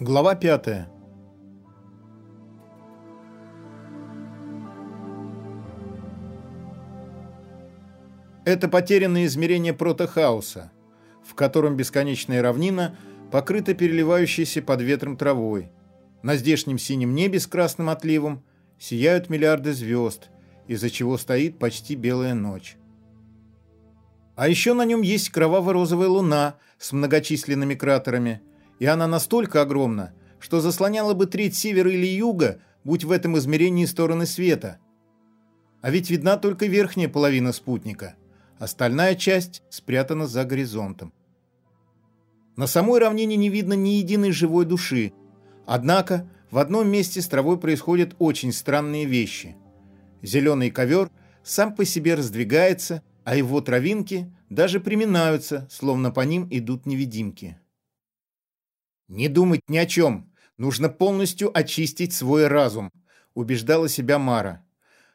Глава пятая. Это потерянное измерение протохаоса, в котором бесконечная равнина покрыта переливающейся под ветром травой. На здешнем синем небе с красным отливом сияют миллиарды звезд, из-за чего стоит почти белая ночь. А еще на нем есть кроваво-розовая луна с многочисленными кратерами, и она настолько огромна, что заслоняла бы треть севера или юга, будь в этом измерении стороны света. А ведь видна только верхняя половина спутника, остальная часть спрятана за горизонтом. На самой равнине не видно ни единой живой души, однако в одном месте с травой происходят очень странные вещи. Зеленый ковер сам по себе раздвигается, а его травинки даже приминаются, словно по ним идут невидимки. «Не думать ни о чем. Нужно полностью очистить свой разум», – убеждала себя Мара.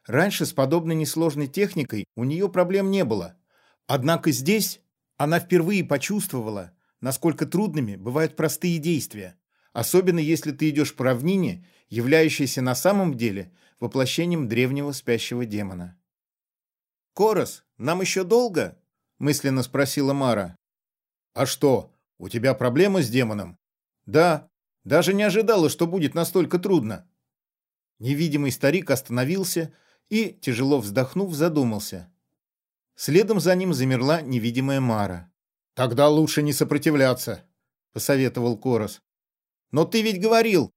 Раньше с подобной несложной техникой у нее проблем не было. Однако здесь она впервые почувствовала, насколько трудными бывают простые действия, особенно если ты идешь по равнине, являющейся на самом деле воплощением древнего спящего демона. «Корос, нам еще долго?» – мысленно спросила Мара. «А что, у тебя проблемы с демоном?» Да, даже не ожидала, что будет настолько трудно. Невидимый старик остановился и, тяжело вздохнув, задумался. Следом за ним замерла невидимая Мара. «Тогда лучше не сопротивляться», — посоветовал Корос. «Но ты ведь говорил».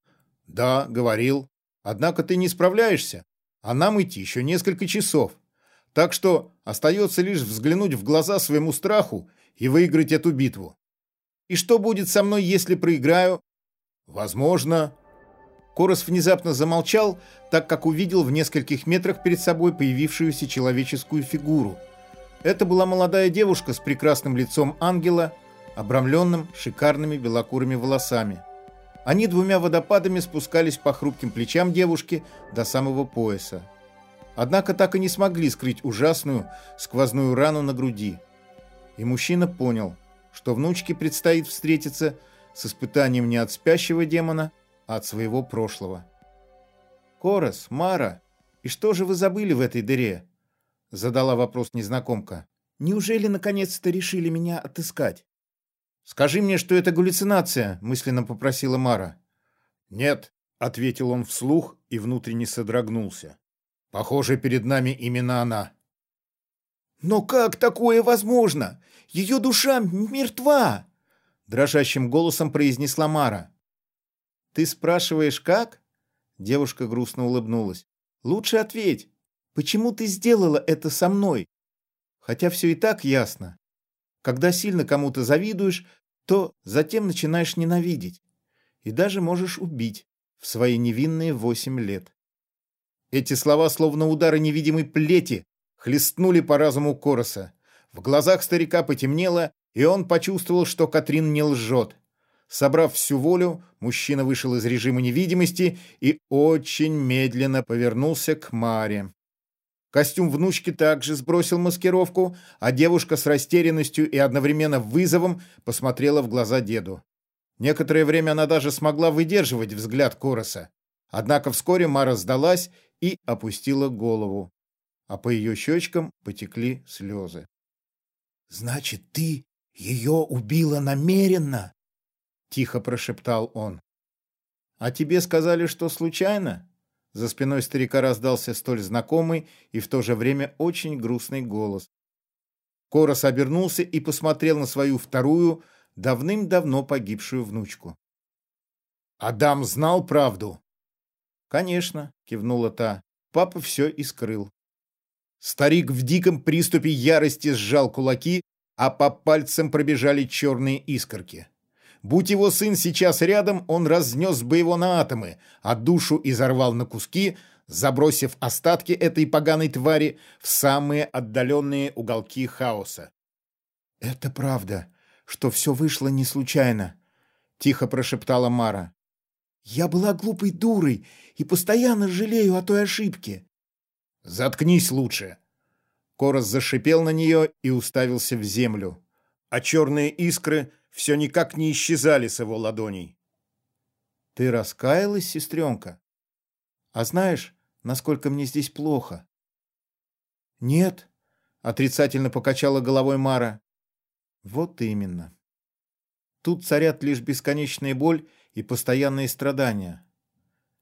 «Да, говорил. Однако ты не справляешься, а нам идти еще несколько часов. Так что остается лишь взглянуть в глаза своему страху и выиграть эту битву. И что будет со мной, если проиграю? Возможно. Корос внезапно замолчал, так как увидел в нескольких метрах перед собой появившуюся человеческую фигуру. Это была молодая девушка с прекрасным лицом ангела, обрамленным шикарными белокурыми волосами. Они двумя водопадами спускались по хрупким плечам девушки до самого пояса. Однако так и не смогли скрыть ужасную сквозную рану на груди. И мужчина понял – что внучке предстоит встретиться с испытанием не от спящего демона, а от своего прошлого. «Корос, Мара, и что же вы забыли в этой дыре?» — задала вопрос незнакомка. «Неужели наконец-то решили меня отыскать?» «Скажи мне, что это галлюцинация», — мысленно попросила Мара. «Нет», — ответил он вслух и внутренне содрогнулся. «Похоже, перед нами именно она». «Но как такое возможно? Ее душа мертва!» Дрожащим голосом произнесла Мара. «Ты спрашиваешь, как?» Девушка грустно улыбнулась. «Лучше ответь, почему ты сделала это со мной? Хотя все и так ясно. Когда сильно кому-то завидуешь, то затем начинаешь ненавидеть. И даже можешь убить в свои невинные восемь лет». Эти слова, словно удары невидимой плети, хлестнули по разуму Короса. В глазах старика потемнело, и он почувствовал, что Катрин не лжет. Собрав всю волю, мужчина вышел из режима невидимости и очень медленно повернулся к Маре. Костюм внучки также сбросил маскировку, а девушка с растерянностью и одновременно вызовом посмотрела в глаза деду. Некоторое время она даже смогла выдерживать взгляд Короса. Однако вскоре Мара сдалась и опустила голову а по ее щечкам потекли слезы. «Значит, ты ее убила намеренно?» — тихо прошептал он. «А тебе сказали, что случайно?» За спиной старика раздался столь знакомый и в то же время очень грустный голос. Корос обернулся и посмотрел на свою вторую, давным-давно погибшую внучку. «Адам знал правду?» «Конечно», — кивнула та. «Папа все и скрыл». Старик в диком приступе ярости сжал кулаки, а по пальцам пробежали черные искорки. Будь его сын сейчас рядом, он разнес бы его на атомы, а душу изорвал на куски, забросив остатки этой поганой твари в самые отдаленные уголки хаоса. «Это правда, что все вышло не случайно», — тихо прошептала Мара. «Я была глупой дурой и постоянно жалею о той ошибке. «Заткнись лучше!» Корос зашипел на нее и уставился в землю, а черные искры все никак не исчезали с его ладоней. Ты раскаялась, сестренка? А знаешь, насколько мне здесь плохо? Нет, отрицательно покачала головой Мара. Вот именно. Тут царят лишь бесконечная боль и постоянные страдания.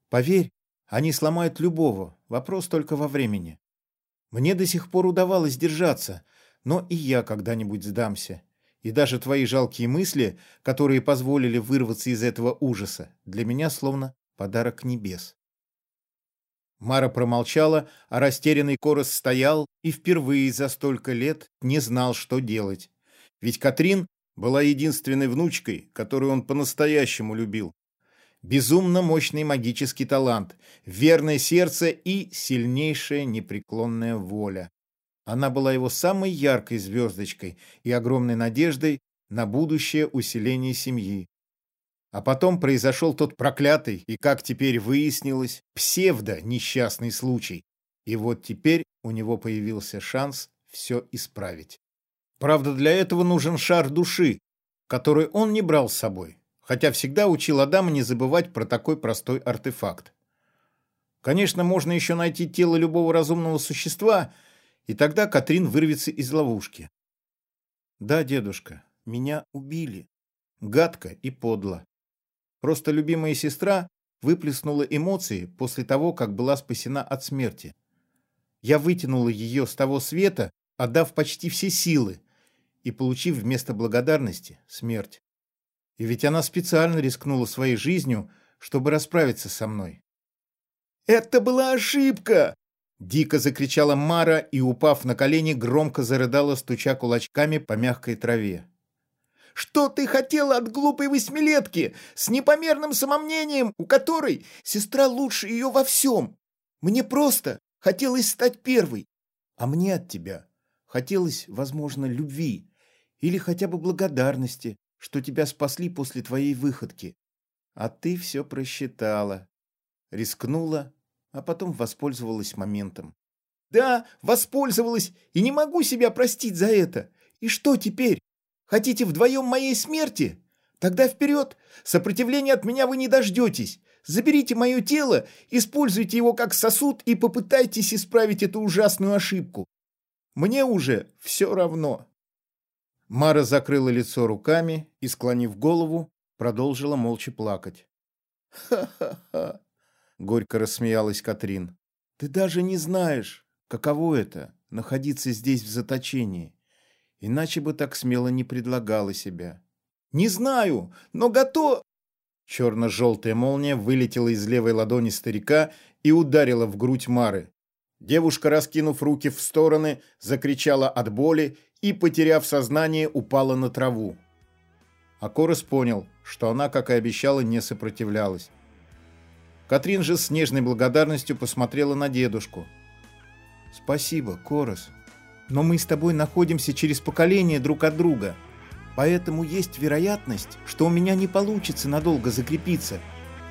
Поверь, они сломают любого, вопрос только во времени. Мне до сих пор удавалось держаться, но и я когда-нибудь сдамся. И даже твои жалкие мысли, которые позволили вырваться из этого ужаса, для меня словно подарок небес. Мара промолчала, а растерянный Корос стоял и впервые за столько лет не знал, что делать. Ведь Катрин была единственной внучкой, которую он по-настоящему любил. Безумно мощный магический талант, верное сердце и сильнейшая непреклонная воля. Она была его самой яркой звездочкой и огромной надеждой на будущее усиление семьи. А потом произошел тот проклятый и, как теперь выяснилось, псевдо-несчастный случай. И вот теперь у него появился шанс все исправить. Правда, для этого нужен шар души, который он не брал с собой, хотя всегда учил Адама не забывать про такой простой артефакт. Конечно, можно еще найти тело любого разумного существа, и тогда Катрин вырвется из ловушки. Да, дедушка, меня убили. Гадко и подло. Просто любимая сестра выплеснула эмоции после того, как была спасена от смерти. Я вытянула ее с того света, отдав почти все силы, и получив вместо благодарности смерть. И ведь она специально рискнула своей жизнью, чтобы расправиться со мной. «Это была ошибка!» Дико закричала Мара и, упав на колени, громко зарыдала, стуча кулачками по мягкой траве. Что ты хотела от глупой восьмилетки с непомерным самомнением, у которой сестра лучше ее во всем? Мне просто хотелось стать первой, а мне от тебя хотелось, возможно, любви или хотя бы благодарности, что тебя спасли после твоей выходки. А ты все просчитала, рискнула, а потом воспользовалась моментом. Да, воспользовалась, и не могу себя простить за это. И что теперь? Хотите вдвоем моей смерти? Тогда вперед! Сопротивления от меня вы не дождетесь. Заберите мое тело, используйте его как сосуд и попытайтесь исправить эту ужасную ошибку. Мне уже все равно». Мара закрыла лицо руками и, склонив голову, продолжила молча плакать. «Ха-ха-ха!» — горько рассмеялась Катрин. «Ты даже не знаешь, каково это — находиться здесь в заточении. Иначе бы так смело не предлагала себя. «Не знаю, но готов...» Черно-желтая молния вылетела из левой ладони старика и ударила в грудь Мары. Девушка, раскинув руки в стороны, закричала от боли и, потеряв сознание, упала на траву. Акорос понял, что она, как и обещала, не сопротивлялась. Катрин же с нежной благодарностью посмотрела на дедушку. «Спасибо, Корос», но мы с тобой находимся через поколение друг от друга. Поэтому есть вероятность, что у меня не получится надолго закрепиться.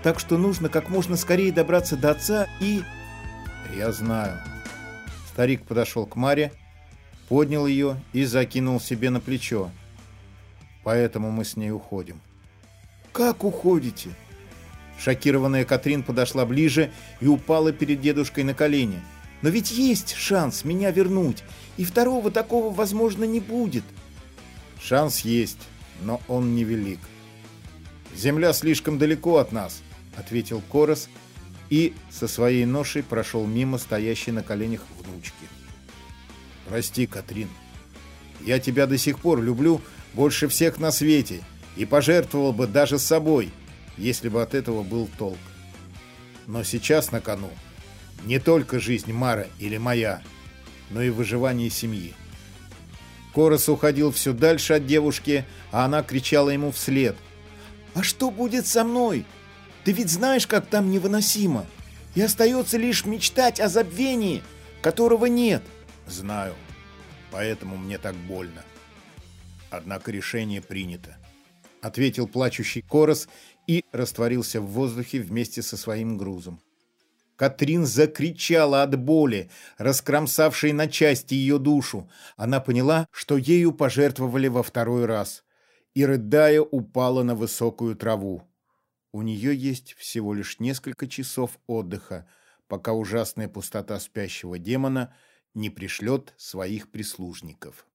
Так что нужно как можно скорее добраться до отца и... Я знаю. Старик подошел к Маре, поднял ее и закинул себе на плечо. Поэтому мы с ней уходим. Как уходите? Шокированная Катрин подошла ближе и упала перед дедушкой на колени. Но ведь есть шанс меня вернуть, и второго такого, возможно, не будет. Шанс есть, но он невелик. Земля слишком далеко от нас, ответил Корос и со своей ношей прошел мимо стоящей на коленях внучки. Прости, Катрин. Я тебя до сих пор люблю больше всех на свете и пожертвовал бы даже собой, если бы от этого был толк. Но сейчас на кону не только жизнь Мара или моя, но и выживание семьи. Корос уходил все дальше от девушки, а она кричала ему вслед. «А что будет со мной? Ты ведь знаешь, как там невыносимо. И остается лишь мечтать о забвении, которого нет». «Знаю. Поэтому мне так больно. Однако решение принято», — ответил плачущий Корос и растворился в воздухе вместе со своим грузом. Катрин закричала от боли, раскромсавшей на части ее душу. Она поняла, что ею пожертвовали во второй раз, и, рыдая, упала на высокую траву. у нее есть всего лишь несколько часов отдыха, пока ужасная пустота спящего демона не пришлет своих прислужников.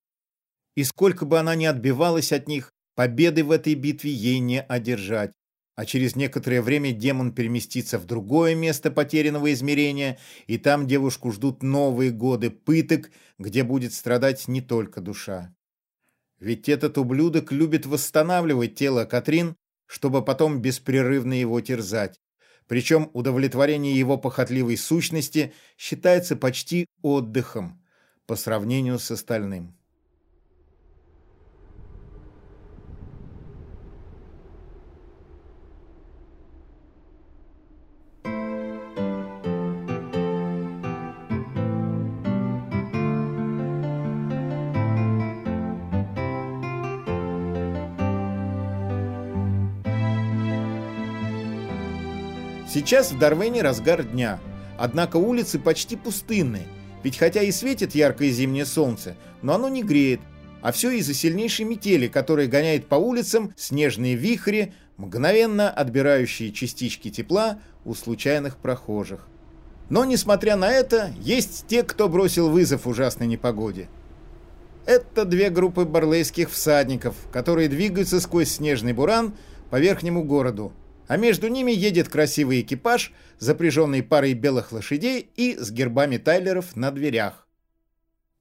И сколько бы она ни отбивалась от них, победы в этой битве ей не одержать, а через некоторое время демон переместится в другое место потерянного измерения, и там девушку ждут новые годы пыток, где будет страдать не только душа. Ведь этот ублюдок любит восстанавливать тело Катрин, чтобы потом беспрерывно его терзать. Причем удовлетворение его похотливой сущности считается почти отдыхом по сравнению с остальным. Сейчас в Дарвене разгар дня, однако улицы почти пустынные, ведь хотя и светит яркое зимнее солнце, но оно не греет, а все из-за сильнейшей метели, которая гоняет по улицам снежные вихри, мгновенно отбирающие частички тепла у случайных прохожих. Но, несмотря на это, есть те, кто бросил вызов ужасной непогоде. Это две группы барлейских всадников, которые двигаются сквозь снежный буран по верхнему городу, а между ними едет красивый экипаж, запряженный парой белых лошадей и с гербами Тайлеров на дверях.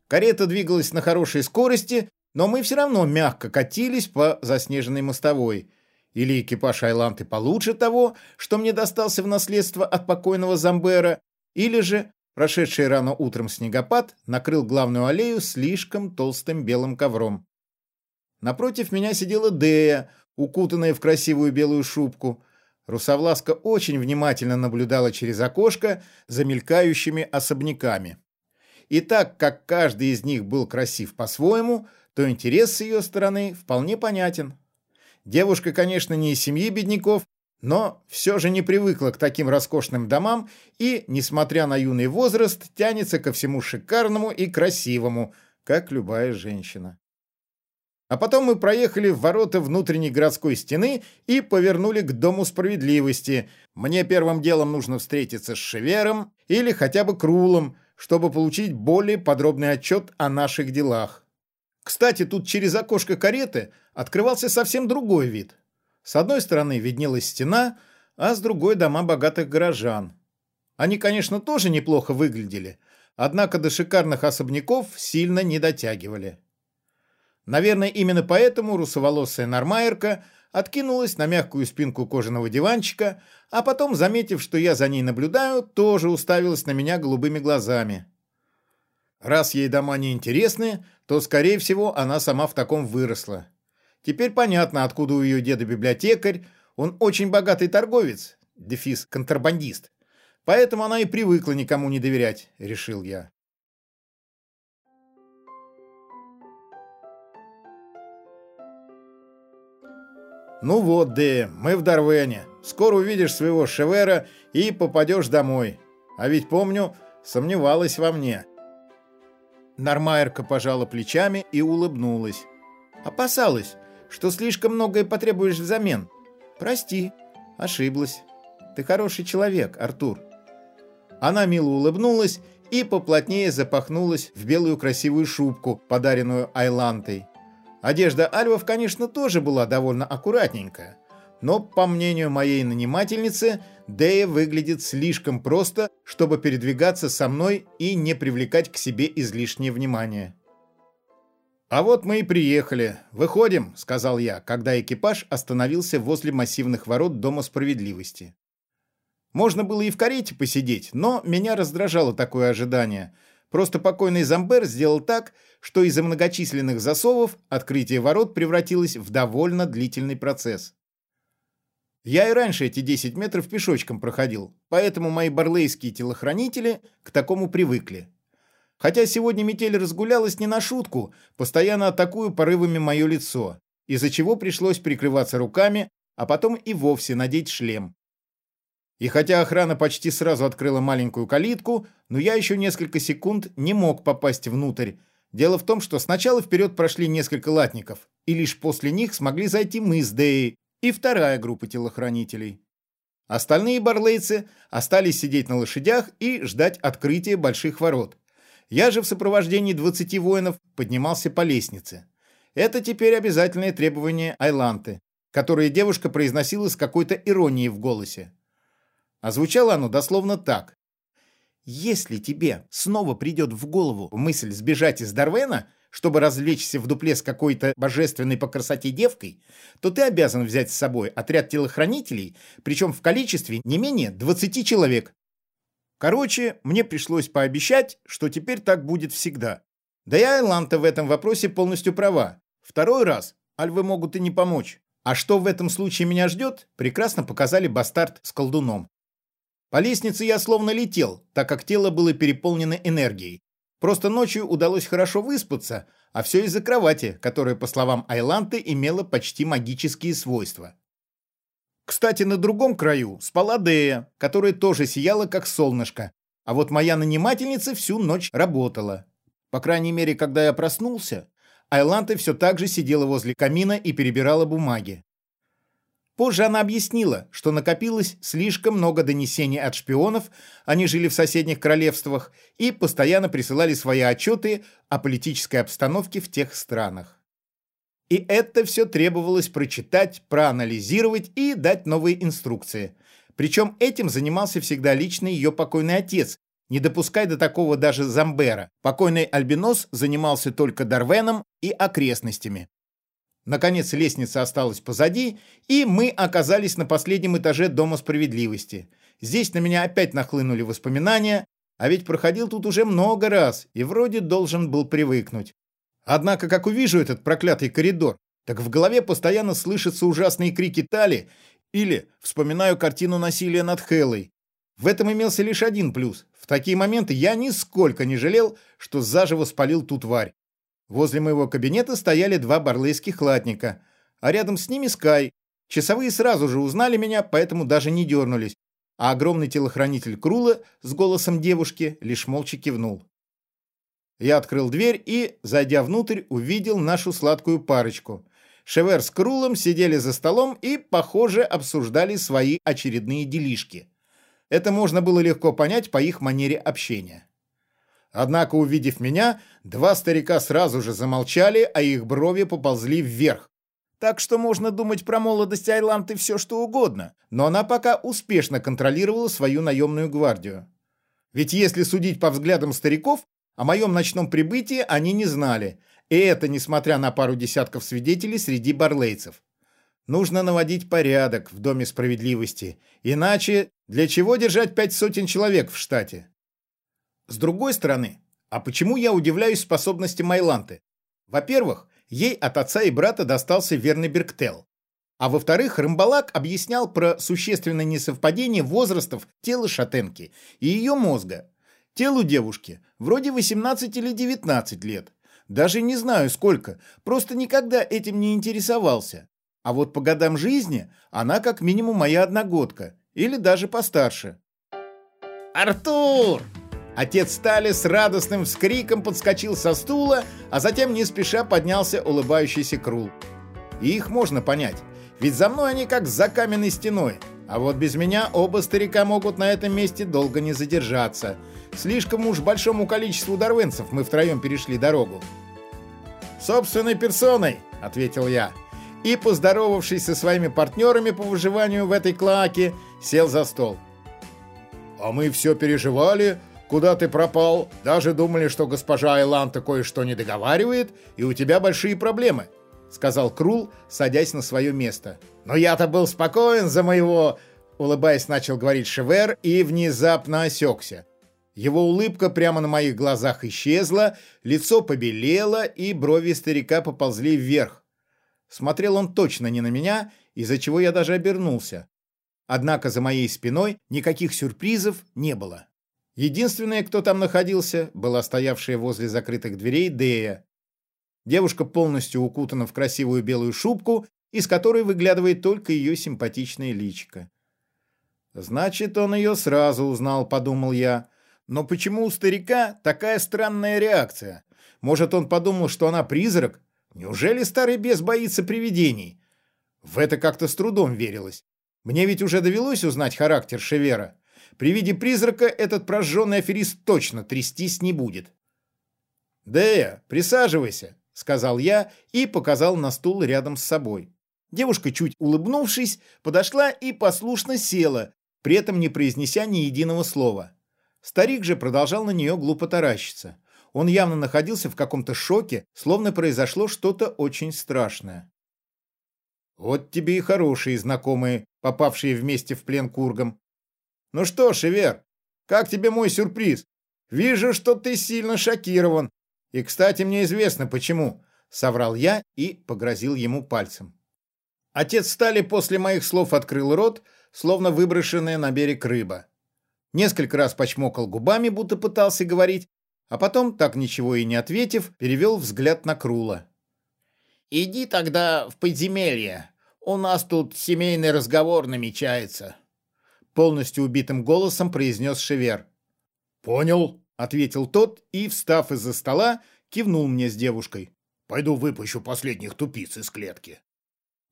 Карета двигалась на хорошей скорости, но мы все равно мягко катились по заснеженной мостовой. Или экипаж Айланты получше того, что мне достался в наследство от покойного Замбера, или же прошедший рано утром снегопад накрыл главную аллею слишком толстым белым ковром. Напротив меня сидела Дея, укутанная в красивую белую шубку. Русовласка очень внимательно наблюдала через окошко за мелькающими особняками. И так как каждый из них был красив по-своему, то интерес с ее стороны вполне понятен. Девушка, конечно, не из семьи бедняков, но все же не привыкла к таким роскошным домам и, несмотря на юный возраст, тянется ко всему шикарному и красивому, как любая женщина. А потом мы проехали в ворота внутренней городской стены и повернули к Дому справедливости. Мне первым делом нужно встретиться с Шевером или хотя бы Крулом, чтобы получить более подробный отчет о наших делах. Кстати, тут через окошко кареты открывался совсем другой вид. С одной стороны виднелась стена, а с другой дома богатых горожан. Они, конечно, тоже неплохо выглядели, однако до шикарных особняков сильно не дотягивали. Наверное, именно поэтому русоволосая нормайерка откинулась на мягкую спинку кожаного диванчика, а потом, заметив, что я за ней наблюдаю, тоже уставилась на меня голубыми глазами. Раз ей дома не интересны, то, скорее всего, она сама в таком выросла. Теперь понятно, откуда у ее деда библиотекарь, он очень богатый торговец, дефис контрабандист. Поэтому она и привыкла никому не доверять, решил я. «Ну вот, Дэ, мы в Дарвене. Скоро увидишь своего Шевера и попадешь домой. А ведь помню, сомневалась во мне». Нормайерка пожала плечами и улыбнулась. «Опасалась, что слишком многое потребуешь взамен. Прости, ошиблась. Ты хороший человек, Артур». Она мило улыбнулась и поплотнее запахнулась в белую красивую шубку, подаренную Айлантой. Одежда альвов, конечно, тоже была довольно аккуратненькая, но, по мнению моей нанимательницы, Дея выглядит слишком просто, чтобы передвигаться со мной и не привлекать к себе излишнее внимание. «А вот мы и приехали. Выходим», — сказал я, когда экипаж остановился возле массивных ворот Дома справедливости. Можно было и в карете посидеть, но меня раздражало такое ожидание — Просто покойный Замбер сделал так, что из-за многочисленных засовов открытие ворот превратилось в довольно длительный процесс. Я и раньше эти 10 метров пешочком проходил, поэтому мои барлейские телохранители к такому привыкли. Хотя сегодня метель разгулялась не на шутку, постоянно атакую порывами мое лицо, из-за чего пришлось прикрываться руками, а потом и вовсе надеть шлем. И хотя охрана почти сразу открыла маленькую калитку, но я еще несколько секунд не мог попасть внутрь. Дело в том, что сначала вперед прошли несколько латников, и лишь после них смогли зайти мы с Деей и вторая группа телохранителей. Остальные барлейцы остались сидеть на лошадях и ждать открытия больших ворот. Я же в сопровождении 20 воинов поднимался по лестнице. Это теперь обязательное требование Айланты, которое девушка произносила с какой-то иронией в голосе. А звучало оно дословно так. «Если тебе снова придет в голову мысль сбежать из Дарвена, чтобы развлечься в дупле с какой-то божественной по красоте девкой, то ты обязан взять с собой отряд телохранителей, причем в количестве не менее 20 человек. Короче, мне пришлось пообещать, что теперь так будет всегда. Да и Айланта в этом вопросе полностью права. Второй раз альвы могут и не помочь. А что в этом случае меня ждет, прекрасно показали бастард с колдуном. По лестнице я словно летел, так как тело было переполнено энергией. Просто ночью удалось хорошо выспаться, а все из-за кровати, которая, по словам Айланты, имела почти магические свойства. Кстати, на другом краю спала Дея, которая тоже сияла как солнышко, а вот моя нанимательница всю ночь работала. По крайней мере, когда я проснулся, Айланта все так же сидела возле камина и перебирала бумаги. Позже она объяснила, что накопилось слишком много донесений от шпионов, они жили в соседних королевствах и постоянно присылали свои отчеты о политической обстановке в тех странах. И это все требовалось прочитать, проанализировать и дать новые инструкции. Причем этим занимался всегда лично ее покойный отец, не допуская до такого даже Замбера. Покойный Альбинос занимался только Дарвеном и окрестностями. Наконец лестница осталась позади, и мы оказались на последнем этаже Дома справедливости. Здесь на меня опять нахлынули воспоминания, а ведь проходил тут уже много раз и вроде должен был привыкнуть. Однако, как увижу этот проклятый коридор, так в голове постоянно слышатся ужасные крики Тали или вспоминаю картину насилия над Хеллой. В этом имелся лишь один плюс. В такие моменты я нисколько не жалел, что заживо спалил ту тварь. Возле моего кабинета стояли два барлейских латника, а рядом с ними Скай. Часовые сразу же узнали меня, поэтому даже не дернулись, а огромный телохранитель Крула с голосом девушки лишь молча кивнул. Я открыл дверь и, зайдя внутрь, увидел нашу сладкую парочку. Шевер с Крулом сидели за столом и, похоже, обсуждали свои очередные делишки. Это можно было легко понять по их манере общения. Однако, увидев меня, два старика сразу же замолчали, а их брови поползли вверх. Так что можно думать про молодость Айланты все что угодно, но она пока успешно контролировала свою наемную гвардию. Ведь если судить по взглядам стариков, о моем ночном прибытии они не знали, и это несмотря на пару десятков свидетелей среди барлейцев. Нужно наводить порядок в Доме справедливости, иначе для чего держать пять сотен человек в штате? С другой стороны, а почему я удивляюсь способности Майланты? Во-первых, ей от отца и брата достался верный Берктел. А во-вторых, Рымбалак объяснял про существенное несовпадение возрастов тела шатенки и ее мозга. Телу девушки вроде 18 или 19 лет. Даже не знаю сколько, просто никогда этим не интересовался. А вот по годам жизни она как минимум моя одногодка, или даже постарше. «Артур!» Отец Стали с радостным вскриком подскочил со стула, а затем не спеша поднялся улыбающийся Крул. И их можно понять, ведь за мной они как за каменной стеной. А вот без меня оба старика могут на этом месте долго не задержаться. Слишком уж большому количеству дарвенцев мы втроем перешли дорогу. «Собственной персоной», — ответил я. И, поздоровавшись со своими партнерами по выживанию в этой клаке, сел за стол. «А мы все переживали, Куда ты пропал? Даже думали, что госпожа Айланта кое-что не договаривает, и у тебя большие проблемы», — сказал Крул, садясь на свое место. «Но я-то был спокоен за моего...» Улыбаясь, начал говорить Шевер и внезапно осекся. Его улыбка прямо на моих глазах исчезла, лицо побелело, и брови старика поползли вверх. Смотрел он точно не на меня, из-за чего я даже обернулся. Однако за моей спиной никаких сюрпризов не было. Единственная, кто там находился, была стоявшая возле закрытых дверей Дея. Девушка полностью укутана в красивую белую шубку, из которой выглядывает только ее симпатичное личико. «Значит, он ее сразу узнал», — подумал я. «Но почему у старика такая странная реакция? Может, он подумал, что она призрак? Неужели старый бес боится привидений?» В это как-то с трудом верилось. Мне ведь уже довелось узнать характер Шевера. При виде призрака этот прожженный аферист точно трястись не будет. «Дея, присаживайся», — сказал я и показал на стул рядом с собой. Девушка, чуть улыбнувшись, подошла и послушно села, при этом не произнеся ни единого слова. Старик же продолжал на нее глупо таращиться. Он явно находился в каком-то шоке, словно произошло что-то очень страшное. «Вот тебе и хорошие знакомые, попавшие вместе в плен кургам. Ну что, Шевер, как тебе мой сюрприз? Вижу, что ты сильно шокирован. И, кстати, мне известно почему», — соврал я и погрозил ему пальцем. Отец Стали после моих слов открыл рот, словно выброшенная на берег рыба. Несколько раз почмокал губами, будто пытался говорить, а потом, так ничего и не ответив, перевел взгляд на Крула. «Иди тогда в подземелье. У нас тут семейный разговор намечается», — полностью убитым голосом произнес Шевер. «Понял», — ответил тот и, встав из-за стола, кивнул мне с девушкой. «Пойду выпущу последних тупиц из клетки».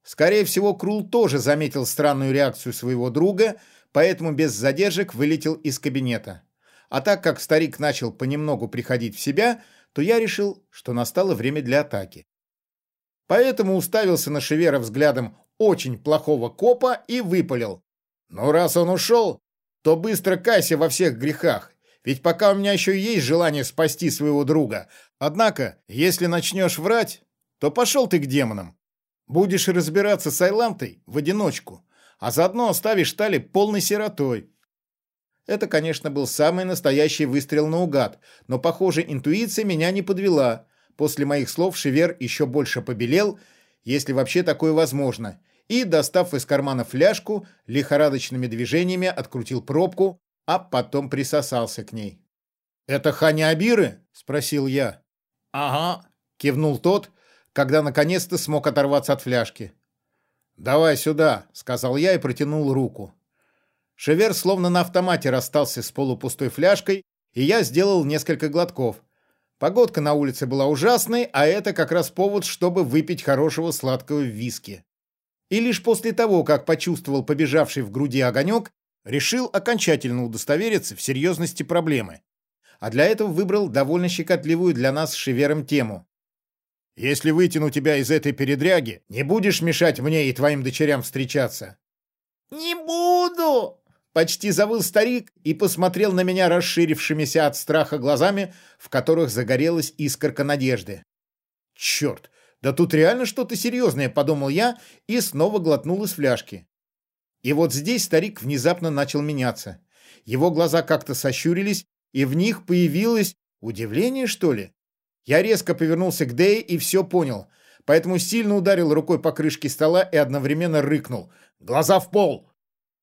Скорее всего, Крул тоже заметил странную реакцию своего друга, поэтому без задержек вылетел из кабинета. А так как старик начал понемногу приходить в себя, то я решил, что настало время для атаки. Поэтому уставился на Шевера взглядом очень плохого копа и выпалил. «Ну, раз он ушел, то быстро кайся во всех грехах, ведь пока у меня еще есть желание спасти своего друга. Однако, если начнешь врать, то пошел ты к демонам. Будешь разбираться с Айлантой в одиночку, а заодно оставишь Тали полной сиротой. Это, конечно, был самый настоящий выстрел наугад, но, похоже, интуиция меня не подвела. После моих слов Шевер еще больше побелел, если вообще такое возможно, и, достав из кармана фляжку, лихорадочными движениями открутил пробку, а потом присосался к ней. «Это Ханя Абиры?» – спросил я. «Ага», – кивнул тот, когда наконец-то смог оторваться от фляжки. «Давай сюда», — сказал я и протянул руку. Шевер словно на автомате расстался с полупустой фляжкой, и я сделал несколько глотков. Погодка на улице была ужасной, а это как раз повод, чтобы выпить хорошего сладкого виски. И лишь после того, как почувствовал побежавший в груди огонек, решил окончательно удостовериться в серьезности проблемы. А для этого выбрал довольно щекотливую для нас с Шевером тему. Если вытяну тебя из этой передряги, не будешь мешать мне и твоим дочерям встречаться?» «Не буду!» Почти завыл старик и посмотрел на меня расширившимися от страха глазами, в которых загорелась искорка надежды. «Черт, да тут реально что-то серьезное», — подумал я и снова глотнул из фляжки. И вот здесь старик внезапно начал меняться. Его глаза как-то сощурились, и в них появилось удивление, что ли? Я резко повернулся к Дэй и все понял, поэтому сильно ударил рукой по крышке стола и одновременно рыкнул. «Глаза в пол!»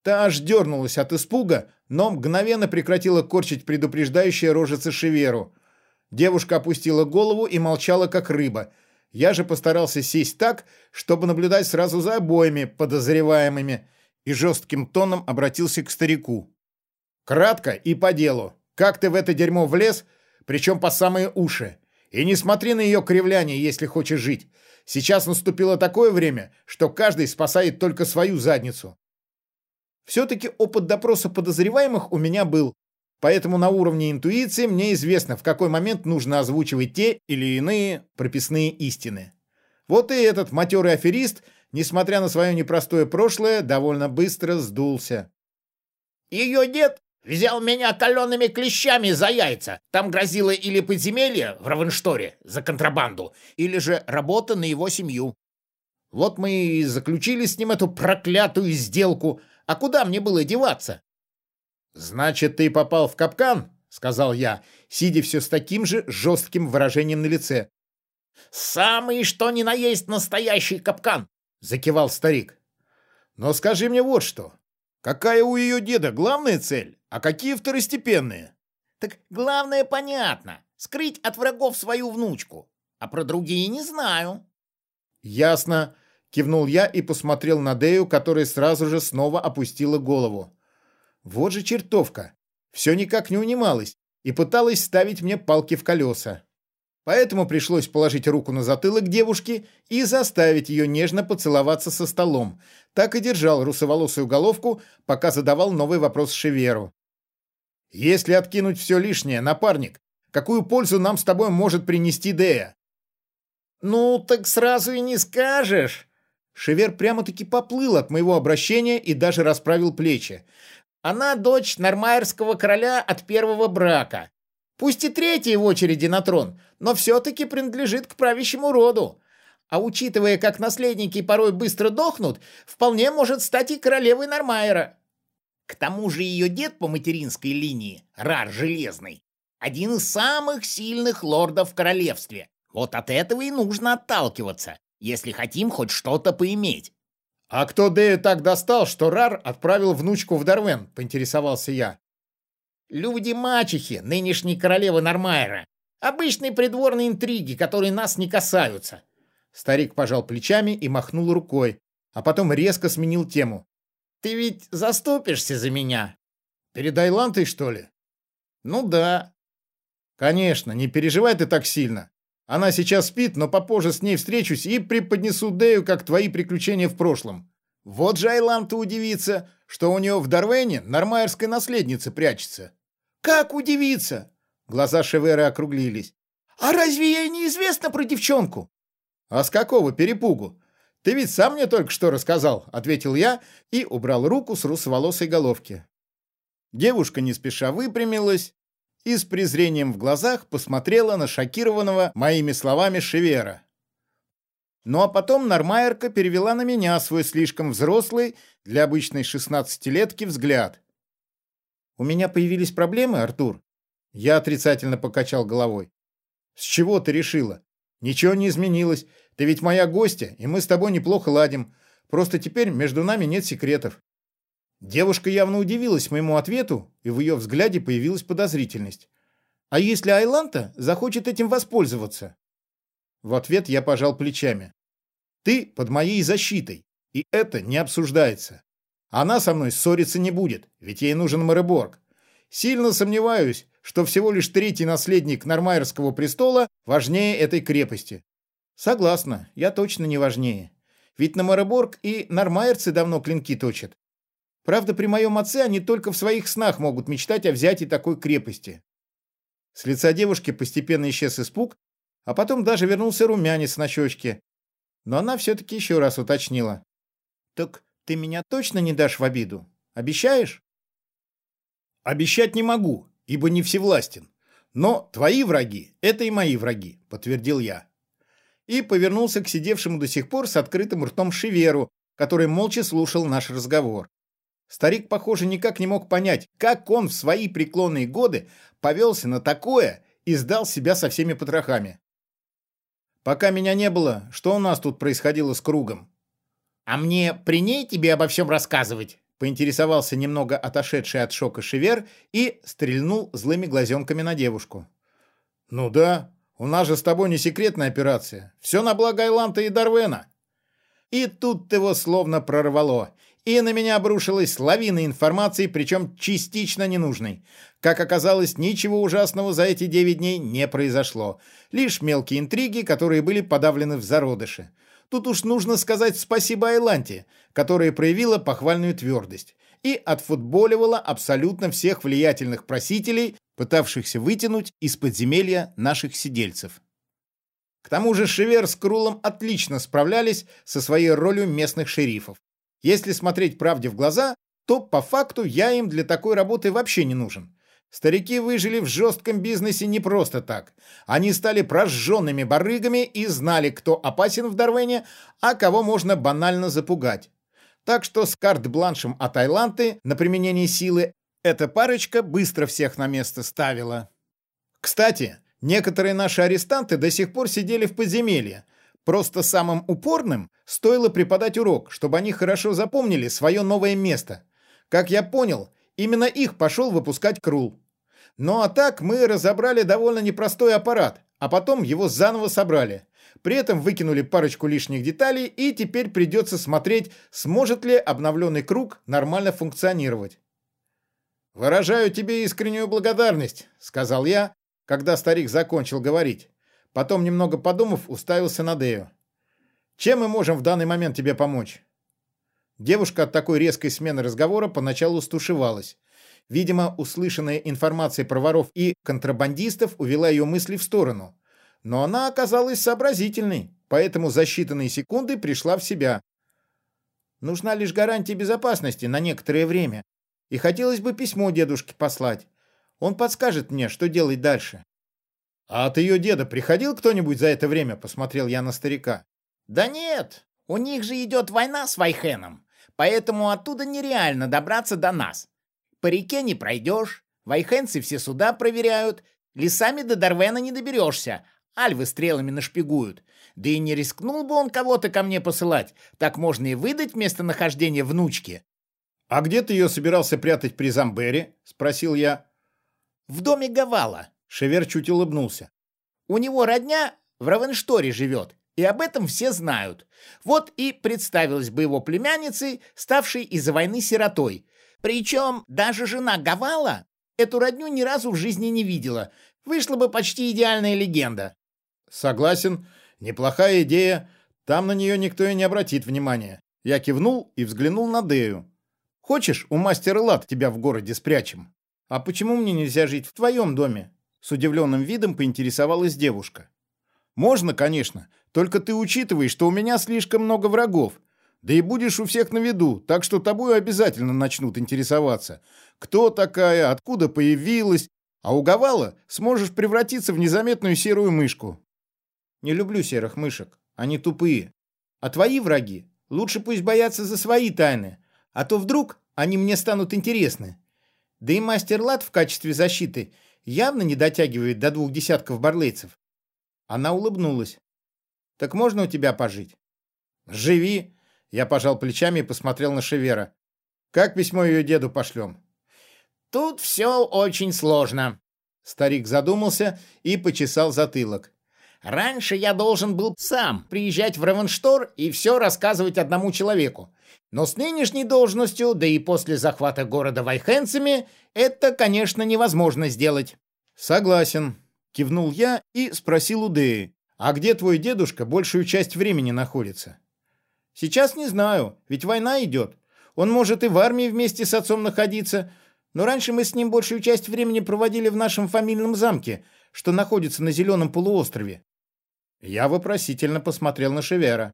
Та аж дернулась от испуга, но мгновенно прекратила корчить предупреждающая рожица Шеверу. Девушка опустила голову и молчала, как рыба. Я же постарался сесть так, чтобы наблюдать сразу за обоими подозреваемыми, и жестким тоном обратился к старику. «Кратко и по делу. Как ты в это дерьмо влез, причем по самые уши?» И не смотри на ее кривляние, если хочешь жить. Сейчас наступило такое время, что каждый спасает только свою задницу. Все-таки опыт допроса подозреваемых у меня был, поэтому на уровне интуиции мне известно, в какой момент нужно озвучивать те или иные прописные истины. Вот и этот матерый аферист, несмотря на свое непростое прошлое, довольно быстро сдулся. «Ее дед Взял меня калеными клещами за яйца. Там грозило или подземелье в Равеншторе за контрабанду, или же работа на его семью. Вот мы и заключили с ним эту проклятую сделку. А куда мне было деваться? «Значит, ты попал в капкан?» — сказал я, сидя все с таким же жестким выражением на лице. «Самый что ни на есть настоящий капкан!» — закивал старик. «Но скажи мне вот что. Какая у ее деда главная цель? А какие второстепенные? Так главное понятно. Скрыть от врагов свою внучку. А про другие не знаю. Ясно. Кивнул я и посмотрел на Дею, которая сразу же снова опустила голову. Вот же чертовка. Все никак не унималась и пыталась ставить мне палки в колеса. Поэтому пришлось положить руку на затылок девушки и заставить ее нежно поцеловаться со столом. Так и держал русоволосую головку, пока задавал новый вопрос Шеверу. «Если откинуть все лишнее, напарник, какую пользу нам с тобой может принести Дея?» «Ну, так сразу и не скажешь!» Шевер прямо-таки поплыл от моего обращения и даже расправил плечи. «Она дочь нормайерского короля от первого брака. Пусть и третья в очереди на трон, но все-таки принадлежит к правящему роду. А учитывая, как наследники порой быстро дохнут, вполне может стать и королевой Нормайера. К тому же ее дед по материнской линии, Рар Железный, один из самых сильных лордов в королевстве. Вот от этого и нужно отталкиваться, если хотим хоть что-то поиметь. «А кто Дэя так достал, что Рар отправил внучку в Дарвен?» — поинтересовался я. Люди-мачехи, нынешней королевы Нормайера. Обычные придворные интриги, которые нас не касаются. Старик пожал плечами и махнул рукой, а потом резко сменил тему. Ты ведь заступишься за меня? Перед Айлантой, что ли? Ну да. Конечно, не переживай ты так сильно. Она сейчас спит, но попозже с ней встречусь и преподнесу Дею, как твои приключения в прошлом. Вот же Айланта удивится, что у нее в Дарвене нормайерская наследница прячется. Как удивиться? Глаза Шевера округлились. А разве ей неизвестно про девчонку? А с какого перепугу? Ты ведь сам мне только что рассказал, ответил я и убрал руку с русоволосой головки. Девушка не спеша выпрямилась и с презрением в глазах посмотрела на шокированного моими словами Шевера. Ну а потом Нормайерка перевела на меня свой слишком взрослый для обычной шестнадцатилетки взгляд. «У меня появились проблемы, Артур?» Я отрицательно покачал головой. «С чего ты решила? Ничего не изменилось. Ты ведь моя гостья, и мы с тобой неплохо ладим. Просто теперь между нами нет секретов». Девушка явно удивилась моему ответу, и в ее взгляде появилась подозрительность. «А если Айланта захочет этим воспользоваться?» В ответ я пожал плечами. «Ты под моей защитой, и это не обсуждается. Она со мной ссориться не будет, ведь ей нужен Мореборг. Сильно сомневаюсь, что всего лишь третий наследник Нормайерского престола важнее этой крепости. Согласна, я точно не важнее. Ведь на Мореборг и нормайерцы давно клинки точат. Правда, при моем отце они только в своих снах могут мечтать о взятии такой крепости. С лица девушки постепенно исчез испуг, а потом даже вернулся румянец на щечке. Но она все-таки еще раз уточнила. «Так ты меня точно не дашь в обиду? Обещаешь?» «Обещать не могу, ибо не всевластен. Но твои враги — это и мои враги», — подтвердил я. И повернулся к сидевшему до сих пор с открытым ртом Шеверу, который молча слушал наш разговор. Старик, похоже, никак не мог понять, как он в свои преклонные годы повелся на такое и сдал себя со всеми потрохами. Пока меня не было, что у нас тут происходило с кругом? А мне при ней тебе обо всем рассказывать? Поинтересовался немного отошедший от шока Шевер и стрельнул злыми глазенками на девушку. Ну да, у нас же с тобой не секретная операция. Все на благо Айланта и Дарвена. И тут его словно прорвало и на меня обрушилась лавина информации, причем частично ненужной. Как оказалось, ничего ужасного за эти девять дней не произошло. Лишь мелкие интриги, которые были подавлены в зародыше. Тут уж нужно сказать спасибо Айланте, которая проявила похвальную твердость и отфутболивала абсолютно всех влиятельных просителей, пытавшихся вытянуть из подземелья наших сидельцев. К тому же Шевер с Крулом отлично справлялись со своей ролью местных шерифов. Если смотреть правде в глаза, то по факту я им для такой работы вообще не нужен. Старики выжили в жестком бизнесе не просто так. Они стали прожженными барыгами и знали, кто опасен в Дарвене, а кого можно банально запугать. Так что с карт-бланшем от Айланты на применение силы эта парочка быстро всех на место ставила. Кстати, некоторые наши арестанты до сих пор сидели в подземелье, Просто самым упорным стоило преподать урок, чтобы они хорошо запомнили свое новое место. Как я понял, именно их пошел выпускать Крул. Ну а так мы разобрали довольно непростой аппарат, а потом его заново собрали. При этом выкинули парочку лишних деталей, и теперь придется смотреть, сможет ли обновленный круг нормально функционировать. «Выражаю тебе искреннюю благодарность», — сказал я, когда старик закончил говорить. Потом, немного подумав, уставился на Дею. «Чем мы можем в данный момент тебе помочь?» Девушка от такой резкой смены разговора поначалу стушевалась. Видимо, услышанная информация про воров и контрабандистов увела ее мысли в сторону. Но она оказалась сообразительной, поэтому за считанные секунды пришла в себя. Нужна лишь гарантия безопасности на некоторое время. И хотелось бы письмо дедушке послать. Он подскажет мне, что делать дальше. «А от ее деда приходил кто-нибудь за это время?» – посмотрел я на старика. «Да нет, у них же идет война с Вайхеном, поэтому оттуда нереально добраться до нас. По реке не пройдешь, вайхенцы все суда проверяют, лесами до Дарвена не доберешься, альвы стрелами нашпигуют. Да и не рискнул бы он кого-то ко мне посылать, так можно и выдать местонахождение внучки». «А где ты ее собирался прятать при Замбере?» – спросил я. «В доме Гавала», – Шевер чуть улыбнулся. «У него родня в Равеншторе живет, и об этом все знают. Вот и представилась бы его племянницей, ставшей из-за войны сиротой. Причем даже жена Гавала эту родню ни разу в жизни не видела. Вышла бы почти идеальная легенда. Согласен, неплохая идея. Там на нее никто и не обратит внимания. Я кивнул и взглянул на Дею. Хочешь, у мастера Лад тебя в городе спрячем? А почему мне нельзя жить в твоем доме? С удивленным видом поинтересовалась девушка. Можно, конечно, только ты учитывай, что у меня слишком много врагов. Да и будешь у всех на виду, так что тобой обязательно начнут интересоваться. Кто такая, откуда появилась, а у Гавала сможешь превратиться в незаметную серую мышку. Не люблю серых мышек, они тупые. А твои враги лучше пусть боятся за свои тайны, а то вдруг они мне станут интересны. Да и мастер Лад в качестве защиты явно не дотягивает до двух десятков барлейцев. Она улыбнулась. Так можно у тебя пожить? Живи, я пожал плечами и посмотрел на Шевера. «Как письмо ее деду пошлем?» «Тут все очень сложно». Старик задумался и почесал затылок. «Раньше я должен был сам приезжать в Равенштор и все рассказывать одному человеку. Но с нынешней должностью, да и после захвата города вайхенцами, это, конечно, невозможно сделать». «Согласен», — кивнул я и спросил у Деи. «А где твой дедушка большую часть времени находится?» Сейчас не знаю, ведь война идет. Он может и в армии вместе с отцом находиться, но раньше мы с ним большую часть времени проводили в нашем фамильном замке, что находится на Зеленом полуострове. Я вопросительно посмотрел на Шевера.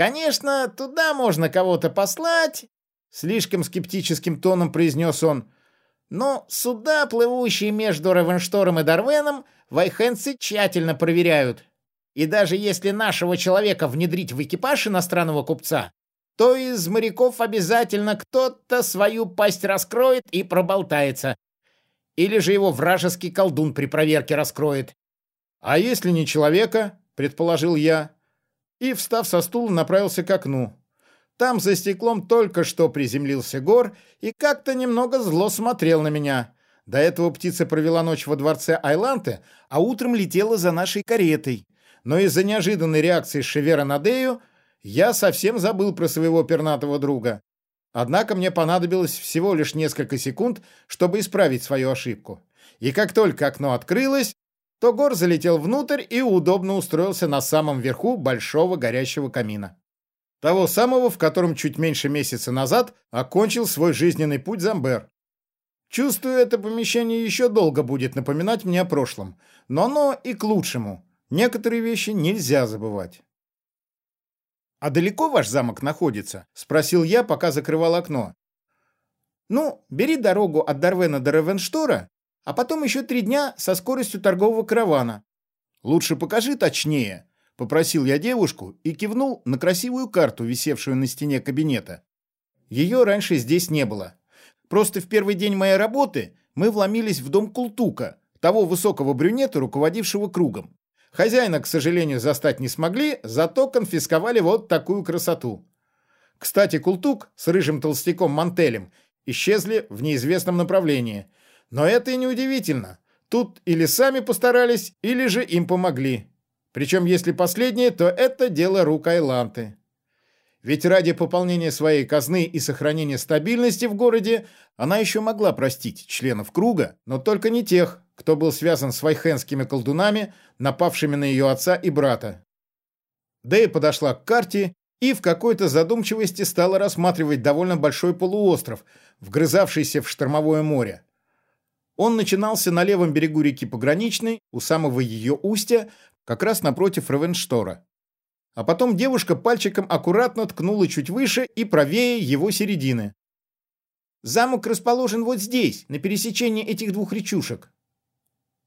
«Конечно, туда можно кого-то послать», — слишком скептическим тоном произнес он. «Но суда, плывущие между Ревенштором и Дарвеном, вайхенцы тщательно проверяют. И даже если нашего человека внедрить в экипаж иностранного купца, то из моряков обязательно кто-то свою пасть раскроет и проболтается. Или же его вражеский колдун при проверке раскроет. «А если не человека?» — предположил я. И, встав со стула, направился к окну. Там за стеклом только что приземлился гор и как-то немного зло смотрел на меня. До этого птица провела ночь во дворце Айланте, а утром летела за нашей каретой но из-за неожиданной реакции Шевера на Дею я совсем забыл про своего пернатого друга. Однако мне понадобилось всего лишь несколько секунд, чтобы исправить свою ошибку. И как только окно открылось, то Гор залетел внутрь и удобно устроился на самом верху большого горящего камина. Того самого, в котором чуть меньше месяца назад окончил свой жизненный путь Замбер. Чувствую, это помещение еще долго будет напоминать мне о прошлом, но оно и к лучшему. Некоторые вещи нельзя забывать. «А далеко ваш замок находится?» – спросил я, пока закрывал окно. «Ну, бери дорогу от Дарвена до Ревенштора, а потом еще три дня со скоростью торгового каравана. Лучше покажи точнее», – попросил я девушку и кивнул на красивую карту, висевшую на стене кабинета. Ее раньше здесь не было. Просто в первый день моей работы мы вломились в дом Култука, того высокого брюнета, руководившего кругом. Хозяина, к сожалению, застать не смогли, зато конфисковали вот такую красоту. Кстати, Култук с рыжим толстяком Мантелем исчезли в неизвестном направлении. Но это и не удивительно. Тут или сами постарались, или же им помогли. Причем, если последнее, то это дело рук Айланты. Ведь ради пополнения своей казны и сохранения стабильности в городе она еще могла простить членов круга, но только не тех, кто был связан с вайхенскими колдунами, напавшими на ее отца и брата. Дэя подошла к карте и в какой-то задумчивости стала рассматривать довольно большой полуостров, вгрызавшийся в штормовое море. Он начинался на левом берегу реки Пограничной, у самого ее устья, как раз напротив Ревенштора. А потом девушка пальчиком аккуратно ткнула чуть выше и правее его середины. «Замок расположен вот здесь, на пересечении этих двух речушек».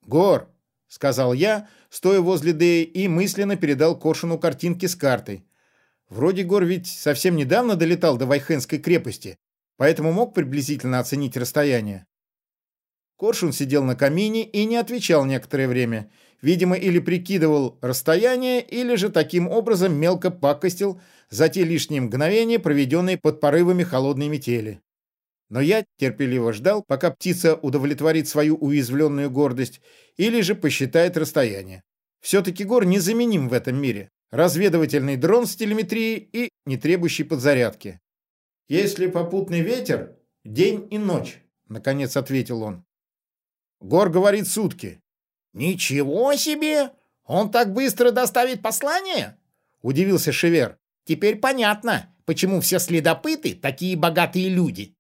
«Гор», — сказал я, стоя возле Деи, и мысленно передал Коршуну картинки с картой. Вроде Гор ведь совсем недавно долетал до Вайхенской крепости, поэтому мог приблизительно оценить расстояние. Коршун сидел на камине и не отвечал некоторое время. Видимо, или прикидывал расстояние, или же таким образом мелко пакостил за те лишние мгновения, проведенные под порывами холодной метели. Но я терпеливо ждал, пока птица удовлетворит свою уязвленную гордость или же посчитает расстояние. Все-таки Гор незаменим в этом мире. Разведывательный дрон с телеметрией и не требующий подзарядки. «Если попутный ветер, день и ночь», — наконец ответил он. Гор говорит сутки. «Ничего себе! Он так быстро доставит послание?» — удивился Шевер. «Теперь понятно, почему все следопыты такие богатые люди».